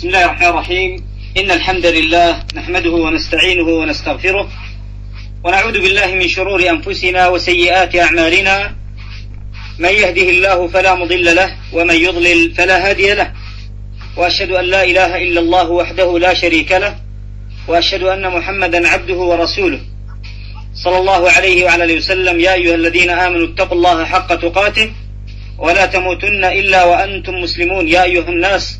بسم الله الرحمن الرحيم. إن الحمد لله نحمده ونستعينه ونستغفره ونعوذ بالله من شرور أنفسنا وسيئات أعمالنا. من يهده الله فلا مضل له ومن يضلل فلا هادي له. وأشهد أن لا إله إلا الله وحده لا شريك له وأشهد أن محمدا عبده ورسوله. صلى الله عليه وعلى آله وسلم. يا أيها الذين آمنوا اتقوا الله حق تقاته ولا تموتن إلا وأنتم مسلمون. يا أيها الناس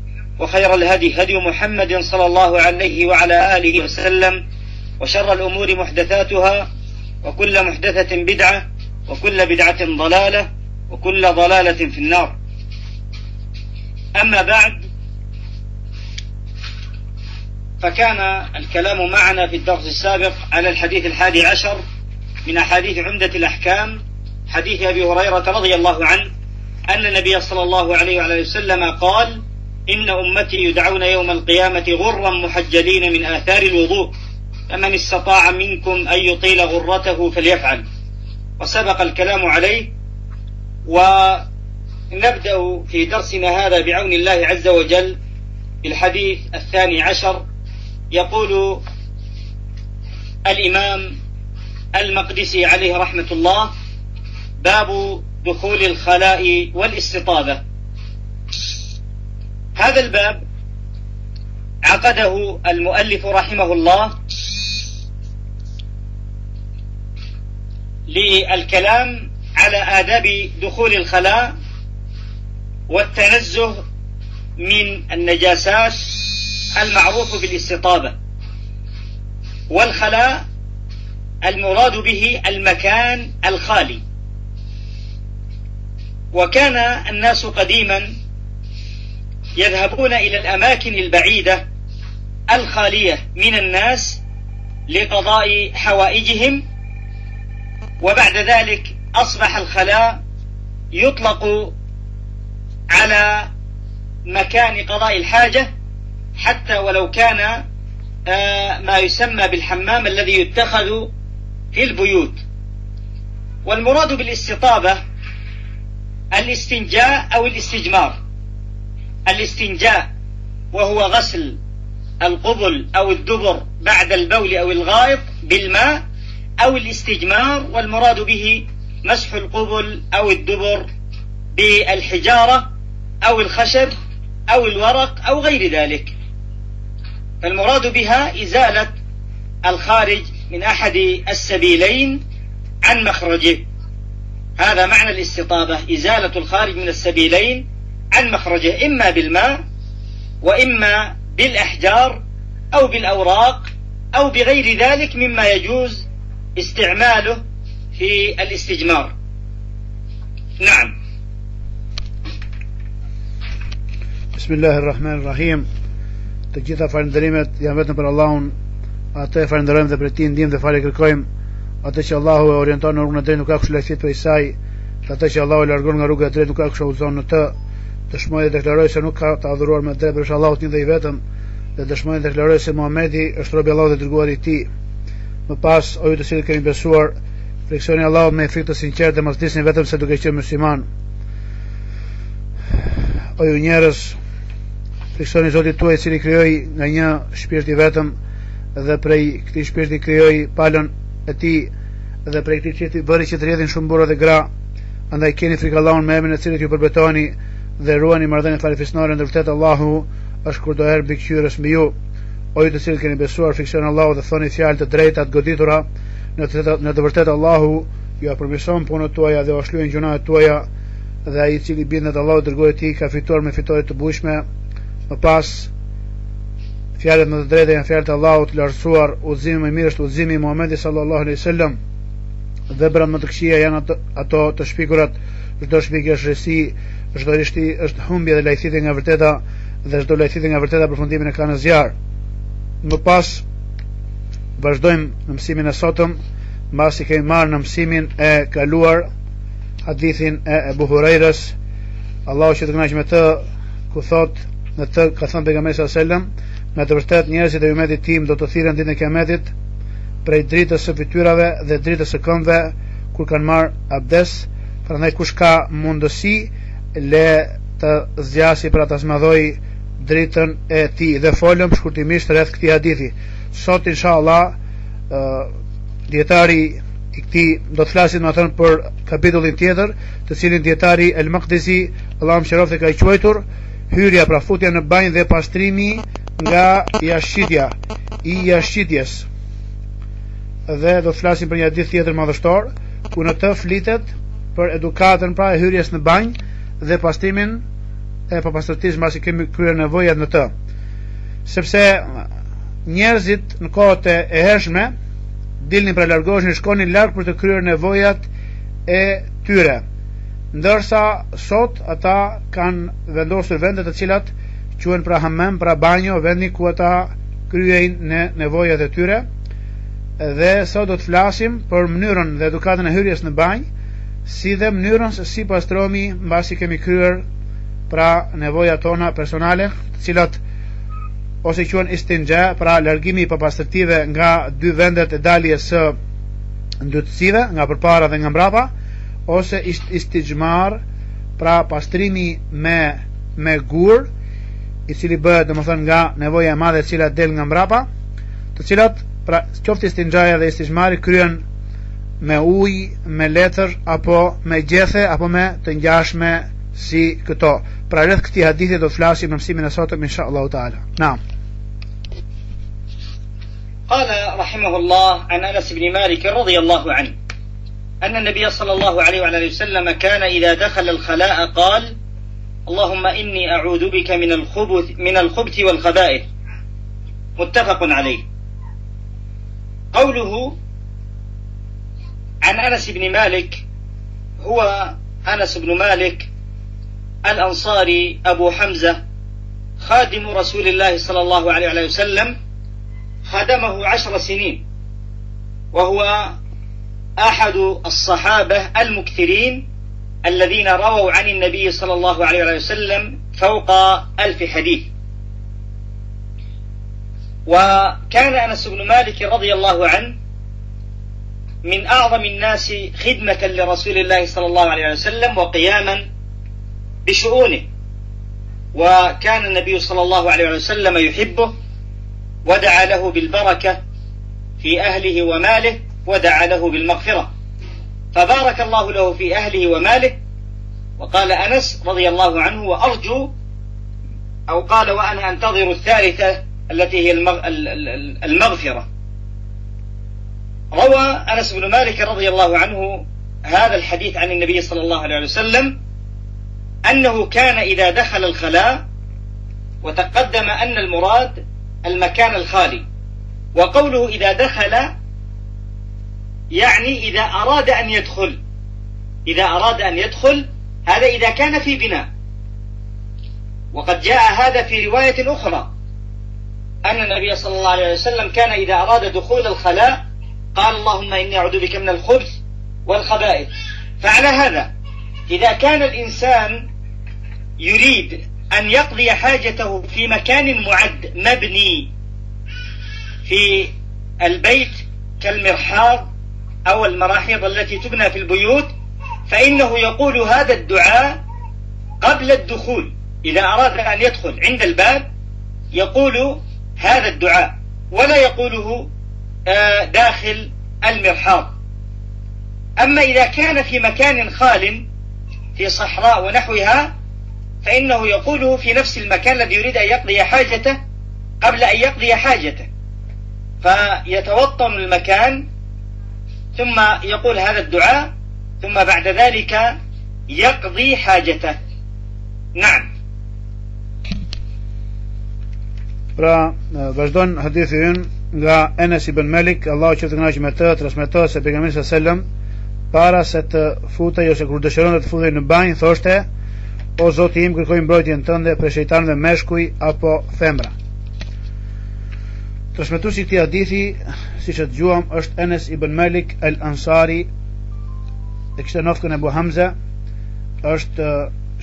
وخير الهدي هدي محمد صلى الله عليه وعلى آله وسلم وشر الأمور محدثاتها وكل محدثة بدعة وكل بدعة ضلالة وكل ضلالة في النار. أما بعد فكان الكلام معنا في الدرس السابق على الحديث الحادي عشر من أحاديث عمدة الأحكام حديث أبي هريرة رضي الله عنه أن النبي صلى الله عليه وعلى وسلم قال إن أمتي يدعون يوم القيامة غرا محجلين من آثار الوضوء. فمن استطاع منكم أن يطيل غرته فليفعل. وسبق الكلام عليه. ونبدأ في درسنا هذا بعون الله عز وجل بالحديث الثاني عشر. يقول الإمام المقدسي عليه رحمة الله باب دخول الخلاء والاستطابة. هذا الباب عقده المؤلف رحمه الله للكلام على آداب دخول الخلاء والتنزه من النجاسات المعروف بالاستطابة والخلاء المراد به المكان الخالي. وكان الناس قديما يذهبون إلى الأماكن البعيدة الخالية من الناس لقضاء حوائجهم وبعد ذلك أصبح الخلاء يطلق على مكان قضاء الحاجة حتى ولو كان ما يسمى بالحمام الذي يتخذ في البيوت. والمراد بالاستطابة الاستنجاء أو الاستجمار. الاستنجاء وهو غسل القبل أو الدبر بعد البول أو الغائط بالماء أو الاستجمار والمراد به مسح القبل أو الدبر بالحجارة أو الخشب أو الورق أو غير ذلك. فالمراد بها إزالة الخارج من أحد السبيلين عن مخرجه. هذا معنى الاستطابة إزالة الخارج من السبيلين عن مخرجه إما بالماء وإما بالأحجار أو بالأوراق أو بغير ذلك مما يجوز استعماله في الاستجمار نعم بسم الله الرحمن الرحيم të gjitha falënderimet janë vetëm për Allahun. Atë e falenderojmë dhe për ti ndihmë dhe falë kërkojmë. Atë që Allahu e orienton në rrugën e drejtë nuk ka kush lehtit për saj. Atë që Allahu e largon nga rruga e drejtë nuk ka kush udhëzon në të. Dëshmoj dhe deklaroj se nuk ka të adhuruar me drejtë për Allahut një dhe i vetëm. Dhe dëshmoj dhe deklaroj se Muhamedi është robi i Allahut dhe dërguari i tij. Më pas, o ju të cilët keni besuar, friksoni Allahut me frikë të sinqertë dhe mos disni vetëm se duke qenë musliman. O ju njerëz, friksoni Zotit tuaj i cili krijoi nga një shpirt i vetëm dhe prej këtij shpirti krijoi palën e tij dhe prej këtij çeti bëri që të rrjedhin shumë burra dhe gra andaj keni frikë Allahun me emrin e cilit ju përbetoheni dhe ruani marrëdhënien falifisnore ndër vërtet Allahu është kur do herë mbikëqyrës mbi ju. O ju të cilët keni besuar friksioni Allahu dhe thoni fjalë të drejta të goditura në të, në të vërtetë Allahu ju përmirëson punët tuaja dhe u shlyen gjunat tuaja dhe ai i cili bindet Allahu dërgoi ti ka fituar me fitore të bujshme. Më pas fjalët më të drejta janë fjalët e Allahut të lartësuar udhëzimi më i mirë është udhëzimi i Muhamedit sallallahu alaihi wasallam. Dhe bëra më të këqija janë ato, ato të shpikurat çdo shpikje është rësi çdo është humbje dhe lajthitje nga vërteta dhe çdo lajthiti nga vërteta përfundimin e ka në zjarr. Më pas vazhdojmë në mësimin e sotëm, mbasi kemi marrë në mësimin e kaluar hadithin e Abu Hurairës, Allahu që të kënaqë me të ku thot në të ka thënë pejgamberi sallallahu alajhi wasallam, me të vërtetë njerëzit e umetit tim do të thirren ditën e Kiametit prej dritës së fytyrave dhe dritës së këmbëve kur kanë marr abdes, prandaj kush ka mundësi le të zgjasi për ta smadhoj dritën e tij dhe folëm shkurtimisht rreth këtij hadithi. Sot inshallah ë dietari i këtij do të flasim më thënë për kapitullin tjetër, të cilin dietari El Maqdisi, Allahu mëshiroft e ka quajtur hyrja pra futja në banjë dhe pastrimi nga jashitja i jashitjes dhe do të flasim për një hadith tjetër madhështor ku në të flitet për edukatën pra e hyrjes në banjë dhe pastrimin e papastërtisë mbasi kemi kryer nevojat në të. Sepse njerëzit në kohët e hershme dilnin për largoheshin shkonin larg për të kryer nevojat e tyre. Ndërsa sot ata kanë vendosur vende të cilat quhen pra hamam, pra banjo, vendi ku ata kryejnë në nevojat e tyre. Dhe sot do të flasim për mënyrën dhe edukatën e hyrjes në banjë, si dhe mënyrën se si pastrohemi mbasi kemi kryer pra nevoja tona personale, të cilat ose quhen istinja, pra largimi i papastërtive nga dy vendet e daljes së ndytësive, nga përpara dhe nga mbrapa, ose istijmar, pra pastrimi me me gur, i cili bëhet domethënë nga nevoja e madhe e cila del nga mbrapa, të cilat pra qoftë istinjaja dhe istijmari kryen me ujë, me letër apo me gjethe apo me të ngjashme si këto. Pra rreth këtij hadithi do të flasim në mësimin e sotëm inshallah taala. Naam. قال رحمه الله عن انس بن مالك رضي الله عنه ان النبي صلى الله عليه وعلى وسلم كان اذا دخل الخلاء قال: اللهم اني اعوذ بك من الخبث من الخبث والخبائث. متفق عليه. قوله عن أنس بن مالك هو أنس بن مالك الأنصاري أبو حمزة خادم رسول الله صلى الله عليه وسلم خدمه عشر سنين وهو أحد الصحابة المكثرين الذين رووا عن النبي صلى الله عليه وسلم فوق ألف حديث. وكان أنس بن مالك رضي الله عنه من أعظم الناس خدمة لرسول الله صلى الله عليه وسلم وقياما بشؤونه. وكان النبي صلى الله عليه وسلم يحبه ودعا له بالبركة في أهله وماله ودعا له بالمغفرة. فبارك الله له في أهله وماله. وقال أنس رضي الله عنه وأرجو أو قال وأنا أنتظر الثالثة التي هي المغفرة. روى أنس بن مالك رضي الله عنه هذا الحديث عن النبي صلى الله عليه وسلم أنه كان إذا دخل الخلاء وتقدم أن المراد المكان الخالي وقوله إذا دخل يعني إذا أراد أن يدخل إذا أراد أن يدخل هذا إذا كان في بناء. وقد جاء هذا في رواية أخرى أن النبي صلى الله عليه وسلم كان إذا أراد دخول الخلاء قال اللهم إني أعوذ بك من الخبث والخبائث. فعلى هذا إذا كان الإنسان يريد أن يقضي حاجته في مكان معد مبني في البيت كالمرحاض أو المراحيض التي تبنى في البيوت فإنه يقول هذا الدعاء قبل الدخول. إذا أراد أن يدخل عند الباب يقول هذا الدعاء ولا يقوله داخل المرحاض. أما إذا كان في مكان خال في صحراء ونحوها فإنه يقوله في نفس المكان الذي يريد أن يقضي حاجته قبل أن يقضي حاجته. فيتوطن المكان ثم يقول هذا الدعاء ثم بعد ذلك يقضي حاجته. نعم. Vazhdon hadithi ynë nga Enes ibn Malik, Allahu që të kënaqë me të, transmetohet se pejgamberi sallallahu alajhi para se të futej ose kur dëshiron të futej në banjë, thoshte O Zoti im, kërkoj mbrojtjen tënde për shejtanëve meshkuj apo femra. Transmetuesi i këtij hadithi, siç e dëgjuam, është Enes ibn Malik al-Ansari, e kishte nofkën Abu Hamza, është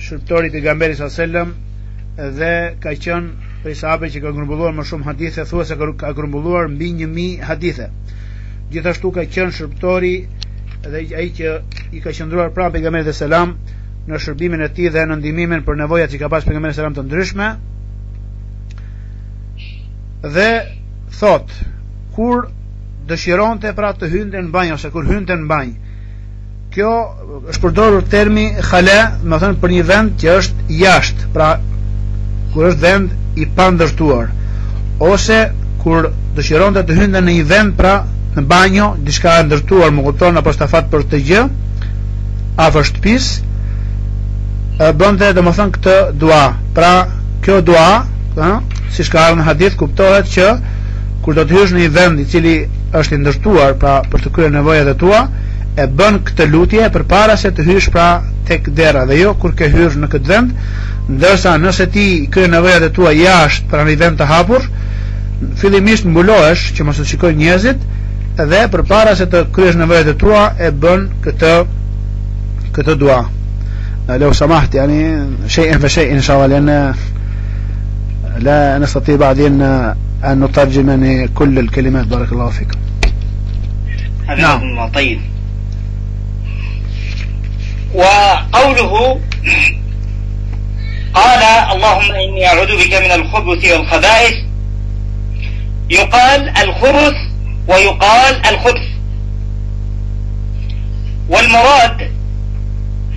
shërptori i pejgamberit sallallahu alajhi dhe ka qenë prej sahabe që ka grumbulluar më shumë hadithe, thua se ka grumbulluar mbi 1000 hadithe. Gjithashtu ka qenë shërptori dhe ai që i ka qëndruar pranë pejgamberit alajhi wasallam në shërbimin e tij dhe në ndihmimin për nevojat që ka pas pejgamberi selam të ndryshme. Dhe thot, kur dëshironte pra të hynte në banjë ose kur hynte në banjë. Kjo është përdorur termi khale, do të thënë për një vend që është jashtë, pra kur është vend i pandërtuar. Ose kur dëshironte të hynte në një vend pra në banjo, diçka e ndërtuar, më kupton apo stafat për të gjë, afër shtëpisë, bënte dhe më thënë këtë dua. Pra kjo dua si shka arë në hadith kuptohet që kur do të hysh në një vend i cili është i ndërtuar pra për të kryer nevojat e tua e bën këtë lutje përpara se të hysh pra tek dera. Dhe jo kur ke hyrë në këtë vend ndërsa nëse ti kryer nevojat e tua jashtë pra në një vend të hapur fillimisht mbulohesh që mos të shikojnë njerëzit dhe përpara se të kryesh nevojat e tua e bën këtë këtë dua لو سمحت يعني شيئا فشيء إن شاء الله لأن لا نستطيع بعدين أن نترجم يعني كل الكلمات بارك الله فيكم نعم الله طيب وقوله قال اللهم إني أعوذ بك من الخبث والخبائث. يقال الخبث ويقال الخبث. والمراد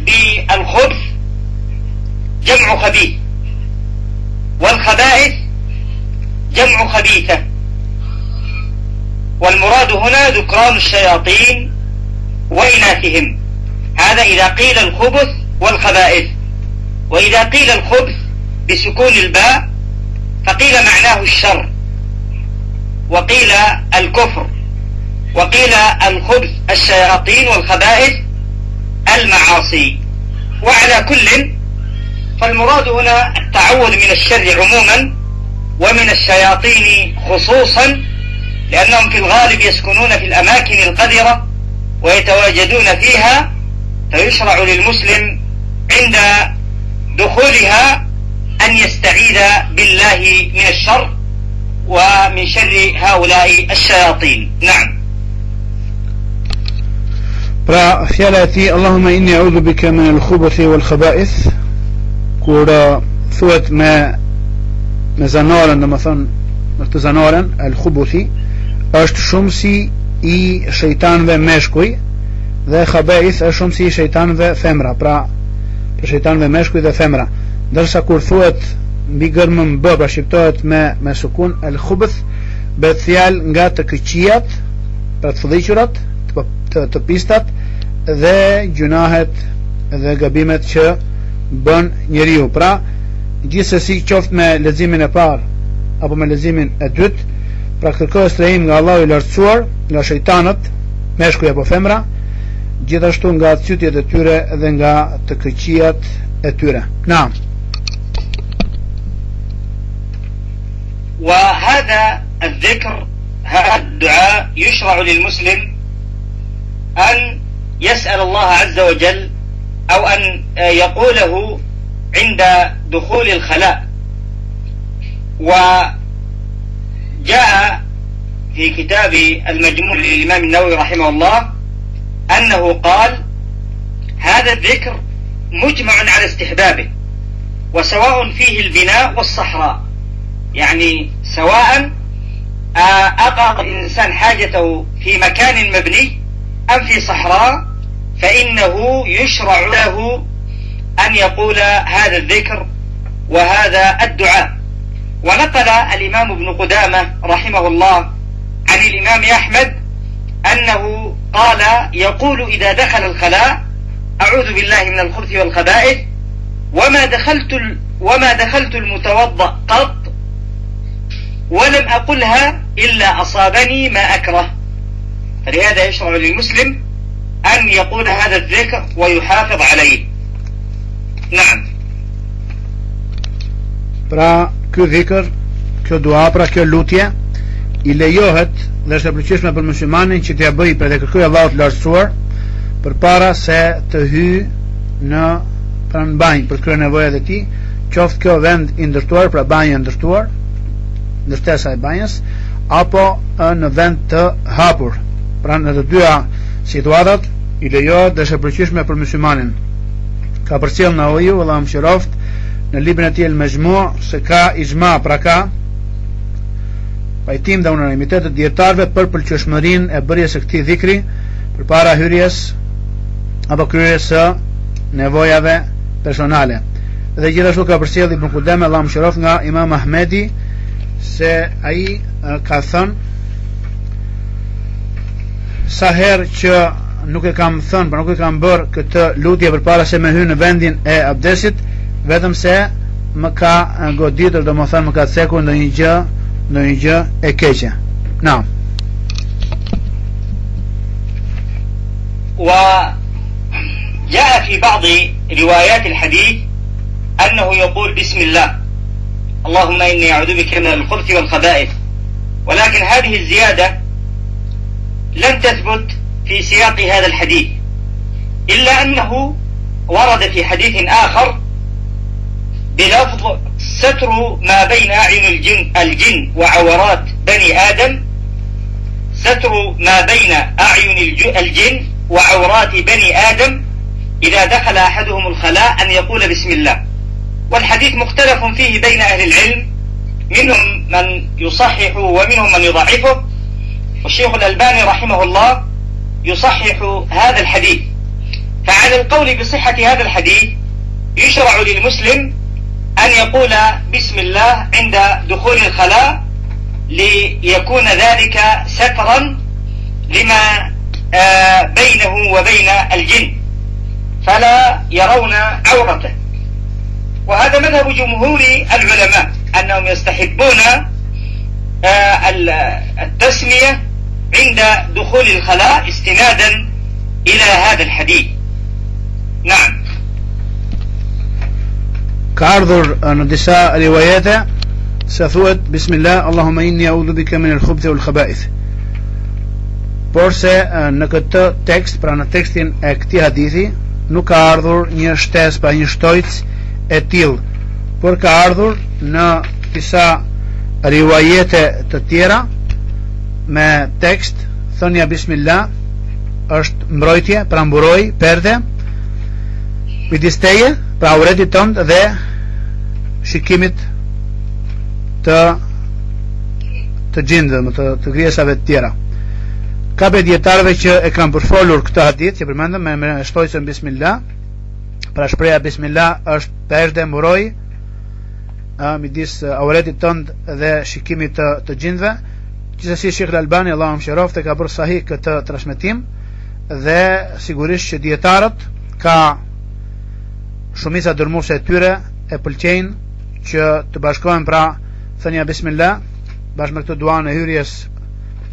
بالخبث جمع خبيث والخبائث جمع خبيثة. والمراد هنا ذكران الشياطين وإناثهم. هذا إذا قيل الخبث والخبائث. وإذا قيل الخبث بسكون الباء فقيل معناه الشر. وقيل الكفر. وقيل الخبث الشياطين والخبائث المعاصي. وعلى كل فالمراد هنا التعوذ من الشر عموما ومن الشياطين خصوصا لأنهم في الغالب يسكنون في الأماكن القذرة ويتواجدون فيها فيشرع للمسلم عند دخولها أن يستعيذ بالله من الشر ومن شر هؤلاء الشياطين. نعم. برا خيالاتي اللهم إني أعوذ بك من الخبث والخبائث كورا ثوت ما مزنارا مثلا مرت زنارا الخبثي أشت شمسي إي شيطان ومشكوي ذا خبائث أشت شمسي شيطان وثمرا برا për shejtanëve meshkuj dhe femra ndërsa kur thuhet mbi gërmën b pra shqiptohet me me sukun al-khubuth bëhet fjalë nga të këqijat pra të fëdhiqurat të, të pistat dhe gjunahet dhe gabimet që bën njeriu. Pra, gjithsesi qoftë me leximin e parë apo me leximin e dytë, pra kërkohet strehim nga Allahu i lartësuar, nga shejtanët, meshkuj apo femra, gjithashtu nga cytjet e tyre dhe nga të këqijat e tyre. Na. وهذا الذكر هذا الدعاء يشرع للمسلم أن يسأل الله عز وجل أو أن يقوله عند دخول الخلاء وجاء في كتاب المجموع للإمام النووي رحمه الله أنه قال هذا الذكر مجمع على استحبابه وسواء فيه البناء والصحراء. يعني سواء أقضى الإنسان حاجته في مكان مبني أم في صحراء فإنه يشرع له أن يقول هذا الذكر وهذا الدعاء. ونقل الإمام ابن قدامة رحمه الله عن الإمام أحمد أنه قال يقول إذا دخل الخلاء أعوذ بالله من الخبث والخبائث وما دخلت وما دخلت المتوضأ قط ولم أقلها إلا أصابني ما أكره. فلهذا يشرع للمسلم أن يقول هذا الذكر ويحافظ عليه. نعم. Pra, ky dhikër, kjo dua, i lejohet dhe është e përqyshme për muslimanin që t'ja bëj për dhe kërkuj Allah të lartësuar për para se të hy në pranë banjë për të kryer nevojat e tij, qoftë kjo vend i ndërtuar, pra banjë e ndërtuar, ndërtesa e banjës, apo në vend të hapur. Pra në të dyja situatat i lejohet dhe është e përqyshme për muslimanin. Ka përcjell në oju, Allah më shiroft, në librin e tij El Majmu se ka ijma pra ka pajtim dhe unanimitet të dietarëve për pëlqyeshmërinë e bërjes së këtij dhikri përpara hyrjes apo kryerjes së nevojave personale. Dhe gjithashtu ka përsëri Ibn Qudam Allah mëshiroft nga Imam Ahmedi se ai ka thënë sa herë që nuk e kam thënë, por nuk e kam bërë këtë lutje përpara se me hynë në vendin e abdesit, vetëm se më ka goditur do më më ka ceku në një gjë në keqe na وجاء في بعض روايات الحديث أنه يقول بسم الله. اللهم إني أعوذ بك من الخبث والخبائث. ولكن هذه الزيادة لم تثبت في سياق هذا الحديث. إلا أنه ورد في حديث آخر بلفظ ستر ما بين أعين الجن, الجن وعورات بني آدم ستر ما بين أعين الجن وعورات بني آدم. إذا دخل أحدهم الخلاء أن يقول بسم الله. والحديث مختلف فيه بين أهل العلم. منهم من يصحح ومنهم من يضعفه. والشيخ الألباني رحمه الله يصحح هذا الحديث. فعلى القول بصحة هذا الحديث يشرع للمسلم أن يقول بسم الله عند دخول الخلاء ليكون ذلك سترا لما آه، بينه وبين الجن فلا يرون عورته. وهذا مذهب جمهور العلماء أنهم يستحبون آه، التسمية عند دخول الخلاء استنادا إلى هذا الحديث. نعم. Ka ardhur në disa riwayete se thuhet bismillah allahumma inni a'udhu bika min al-khubuthi wal khaba'ith. Por se në këtë tekst pra në tekstin e këtij hadithi nuk ka ardhur një shtesë pa një shtojc e tillë por ka ardhur në disa riwayete të tjera me tekst thonja bismillah është mbrojtje pra mburoj perde midis teje pra uretit tënd dhe shikimit të të gjindë, të, të grijesave të tjera. Ka për djetarve që e kam përfolur këtë hadith, që përmendëm me, me shtojësën Bismillah, pra shpreja Bismillah është perde muroj, a, midis auretit tënd dhe shikimit të, të gjindve, që si Shikh Albani, Allah më shërof, të ka bërë sahih këtë transmitim, dhe sigurisht që djetarët ka shumica dërmuese e tyre e pëlqejnë që të bashkohen pra thënia bismillah bashkë me këtë duan e hyrjes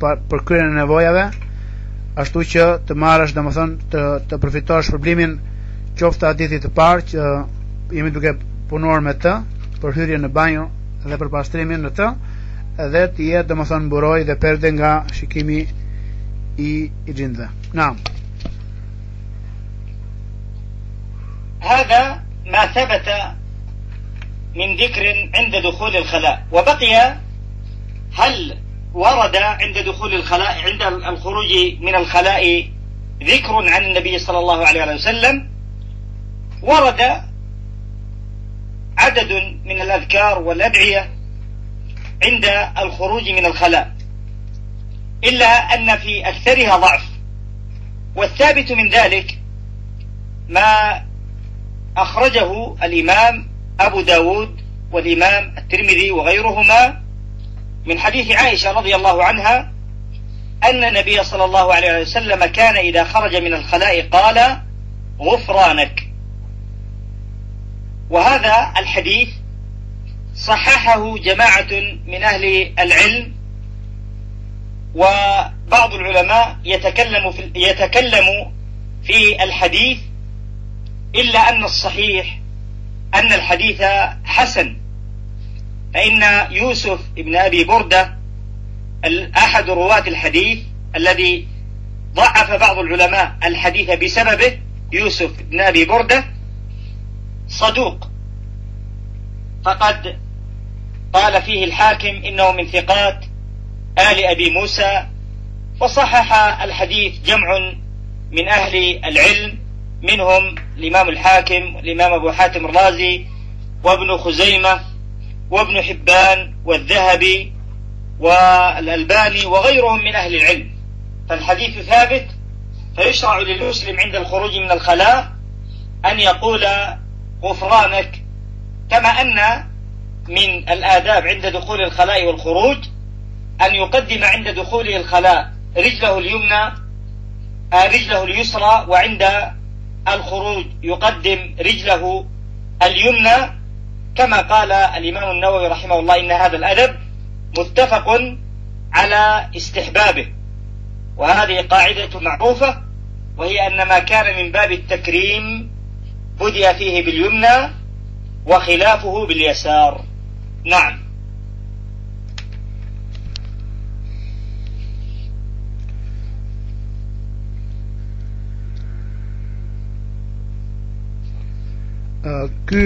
për, për kryerjen e nevojave ashtu që të marrësh domethënë të të përfitosh problemin qoftë hadithit të parë që jemi duke punuar me të për hyrjen në banjo dhe për pastrimin në të edhe të jetë domethënë mburoj dhe perde nga shikimi i i gjindve. Naam. هذا ما ثبت من ذكر عند دخول الخلاء. وبقي هل ورد عند دخول الخلاء عند الخروج من الخلاء ذكر عن النبي صلى الله عليه وسلم؟ ورد عدد من الأذكار والأدعية عند الخروج من الخلاء. إلا أن في أكثرها ضعف. والثابت من ذلك ما أخرجه الإمام أبو داود والإمام الترمذي وغيرهما من حديث عائشة رضي الله عنها أن النبي صلى الله عليه وسلم كان إذا خرج من الخلاء قال غفرانك. وهذا الحديث صححه جماعة من أهل العلم وبعض العلماء يتكلم في يتكلم في الحديث إلا أن الصحيح أن الحديث حسن. فإن يوسف ابن أبي بردة أحد رواة الحديث الذي ضعف بعض العلماء الحديث بسببه يوسف بن أبي بردة صدوق. فقد قال فيه الحاكم إنه من ثقات آل أبي موسى وصحح الحديث جمع من أهل العلم منهم الإمام الحاكم الإمام أبو حاتم الرازي وابن خزيمة وابن حبان والذهبي والألباني وغيرهم من أهل العلم. فالحديث ثابت فيشرع للمسلم عند الخروج من الخلاء أن يقول غفرانك كما أن من الآداب عند دخول الخلاء والخروج أن يقدم عند دخوله الخلاء رجله اليمنى آه، رجله اليسرى وعند الخروج يقدم رجله اليمنى كما قال الإمام النووي رحمه الله إن هذا الأدب متفق على استحبابه. وهذه قاعدة معروفة وهي أن ما كان من باب التكريم بدأ فيه باليمنى وخلافه باليسار. نعم. Ky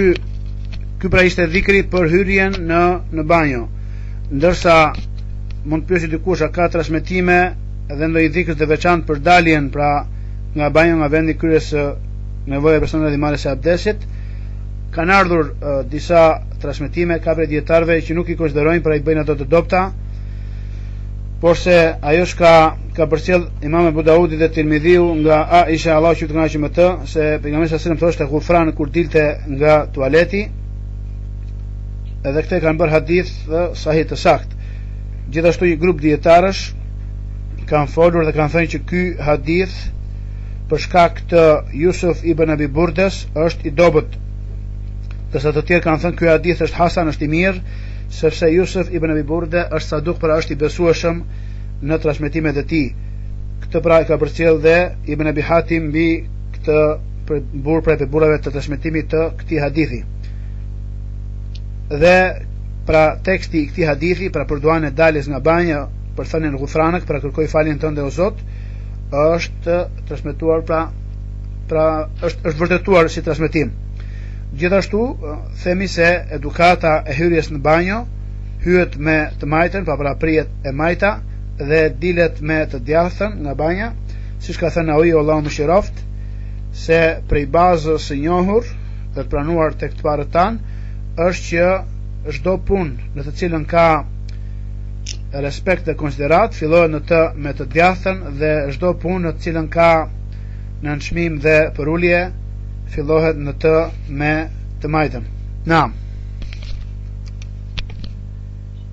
ky pra ishte dhikri për hyrjen në në banjo. Ndërsa mund të pyesë dikush a ka transmetime edhe ndonjë dhikr të veçantë për daljen pra nga banjo nga vendi kryes nevoja e personave dhimare se abdesit kanë ardhur uh, disa transmetime ka për dietarëve që nuk i konsiderojnë pra i bëjnë ato të dopta por se ajo shka ka përcjell Imam Abu Daudi dhe Tirmidhiu nga Aisha Allahu që të kënaqë me të se pejgamberi sa selam thoshte ghufran kur dilte nga tualeti. Edhe këtë kanë bërë hadith sahih të sakt. Gjithashtu një grup dietarësh kanë folur dhe kanë thënë që ky hadith për shkak të Yusuf ibn Abi Burdes është i dobët. Dërsa të tjerë kanë thënë ky hadith është hasan është i mirë sepse Yusuf ibn Abi Burde është saduk pra është i besueshëm në transmetimet e tij. Këtë pra e ka përcjell dhe Ibn Abi Hatim mbi këtë për burr pra të burrave të transmetimit të këtij hadithi. Dhe pra teksti i këtij hadithi pra për duan e daljes nga banja për thënien Ghufranak pra kërkoi faljen tënde o Zot është transmetuar pra pra është është vërtetuar si transmetim. Gjithashtu themi se edukata e hyrjes në banjo hyet me të majtën, pa pra e majta dhe dilet me të djathën nga banja, siç ka thënë Aui Allahu mëshiroft, se prej bazës së njohur dhe të pranuar tek të parët tan është që çdo punë në të cilën ka respekt dhe konsiderat fillohet në të me të djathën dhe çdo punë në të cilën ka nënçmim dhe përulje fillohet në të me të majtën. Naam.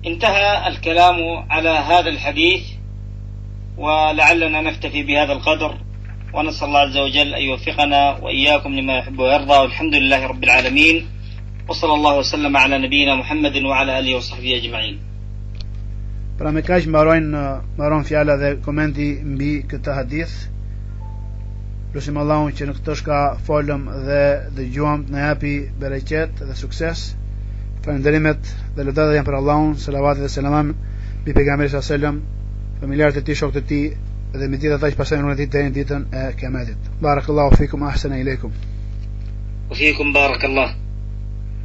انتهى الكلام على هذا الحديث ولعلنا نكتفي بهذا القدر ونسأل الله عز وجل أن يوفقنا وإياكم لما يحب ويرضى والحمد لله رب العالمين وصلى الله وسلم على نبينا محمد وعلى آله وصحبه أجمعين Pra me kaq mbarojnë mbaron fjala dhe komenti mbi këtë hadith. Lusim Allahun që në këtë shka folëm dhe dëgjuam të na japi bereqet dhe sukses. Falënderimet dhe lutata janë për Allahun, selavatet dhe selamam mbi pejgamberin alajhi wasallam, familjarët e tij, shokët e tij dhe me gjithë ata që pasojnë në ditën e ditën e Kiametit. Barakallahu fikum ahsana ileikum. Wa fikum barakallahu.